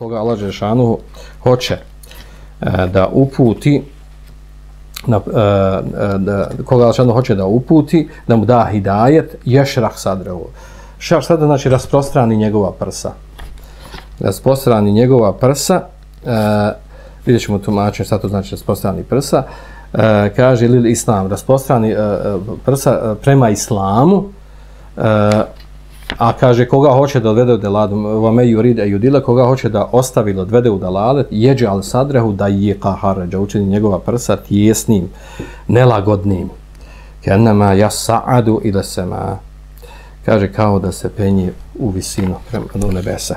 koga Allah Žešanu hoće e, da uputi na, e, e da, koga Allah Žešanu hoće da uputi da mu da hidajet ješrah sadrehu. Šrah sada znači rasprostrani njegova prsa? Rasprostrani njegova prsa e, vidjet ćemo tumačenje šta to znači rasprostrani prsa. E, kaže ili islam rasprostrani e, e prsa e, prema islamu e, A kaže koga hoće da odvede u deladu, vame yuride yudila, koga hoće da ostavi da odvede u delalet, jeđe al sadrehu da je kahaređa, učini njegova prsa tjesnim, nelagodnim. Kenama ja sa'adu ila sema. Kaže kao da se penje u visinu prema nebesa.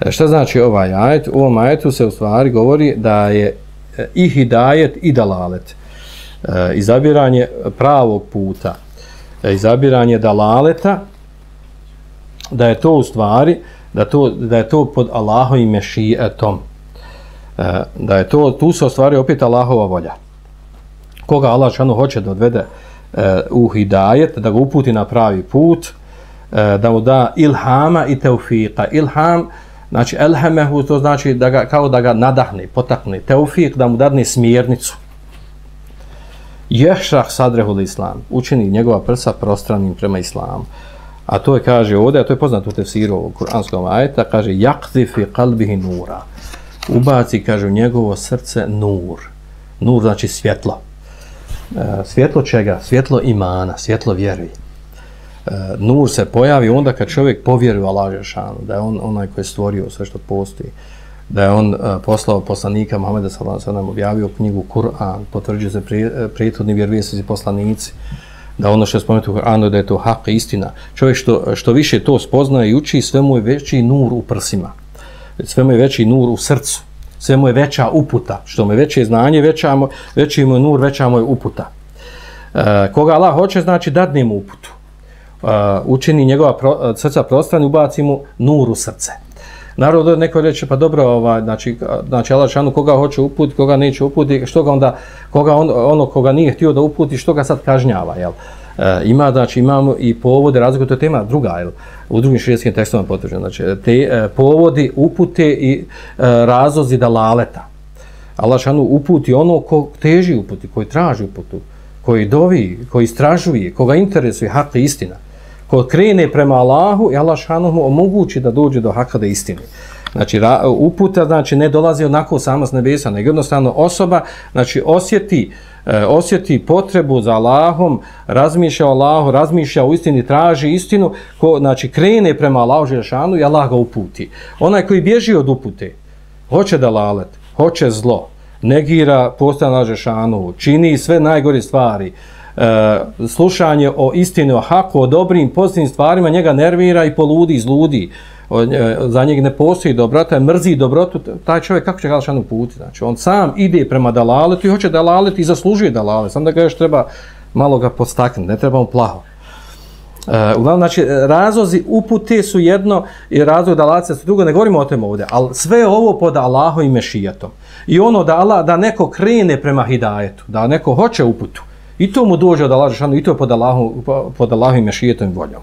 E, šta znači ovaj ajet? U ovom ajetu se u stvari govori da je e, i hidajet i dalalet. E, izabiranje pravog puta. E, izabiranje dalaleta, da je to u stvari da to da je to pod Allahovim mešijetom e, da je to tu se ostvari opet Allahova volja. Koga Allah šanu hoće da odvede e, u hidajet da ga uputi na pravi put e, da mu da ilhama i teufika ilham znači elhamehu to znači da ga, kao da ga nadahne potakne. Teufik da mu dadne smjernicu. Ješrah sadrehul islam učini njegova prsa prostranim prema islamu. A to je, kaže ovdje, a to je poznato u tefsiru u kuranskom ajeta, kaže, jakzi fi kalbihi nura. Ubaci, kaže, u njegovo srce nur. Nur znači svjetlo. E, svjetlo čega? Svjetlo imana, svjetlo vjeri. E, nur se pojavi onda kad čovjek povjeruje Allah Žešanu, da je on onaj koji je stvorio sve što postoji, da je on uh, poslao poslanika Muhammeda sallallahu alejhi ve sellem objavio knjigu Kur'an, potvrđuje se prijethodni e, vjerovjesnici poslanici, da ono što je spomenuto u Koranu da je to hak istina. Čovjek što, što više to spoznaje i uči, sve mu je veći nur u prsima. Sve mu je veći nur u srcu. Sve mu je veća uputa. Što mu je veće znanje, veća mu, veći mu je nur, veća mu je uputa. E, koga Allah hoće, znači dadne mu uputu. E, učini njegova pro, e, srca prostrani, ubaci mu nur u srce. Naravno da neko reče pa dobro ovaj znači znači Allah šanu koga hoće uput, koga neće uputi, što ga onda koga on, ono koga nije htio da uputi, što ga sad kažnjava, jel? E, ima znači imamo i povode razliku, to je tema druga jel? U drugim šerijskim tekstovima potvrđeno znači te e, povodi upute i e, razlozi dalaleta. Allah šanu uputi ono ko teži uputi koji traži uputu koji dovi koji istražuje koga interesuje hak istina ko krene prema Allahu i Allah šanu mu omogući da dođe do haka da istine. Znači, uputa znači, ne dolazi onako samo s nebesa, nego jednostavno osoba znači, osjeti, e, osjeti potrebu za Allahom, razmišlja o Allahu, razmišlja o istini, traži istinu, ko znači, krene prema Allahu Žešanu i Allah ga uputi. Onaj koji bježi od upute, hoće da lalet, hoće zlo, negira postana Žešanu, čini sve najgore stvari, e, slušanje o istini, o haku, o dobrim, pozitivnim stvarima, njega nervira i poludi, izludi. O, e, za njeg ne postoji dobrota, mrzi dobrotu, taj čovjek kako će ga puti? Znači, on sam ide prema dalaletu i hoće dalalet i zaslužuje dalalet. Sam da ga još treba malo ga postaknuti, ne treba mu plaho. Uh, uglavnom, znači, razlozi upute su jedno i razlog dalaca su drugo, ne govorimo o tem ovdje, ali sve ovo pod Allahom i Mešijatom. I ono da, Allah, da neko krene prema hidajetu, da neko hoće uputu, I to mu dođe od Allah, i to je pod Allahom, pod Allahom i Mešijatom voljom.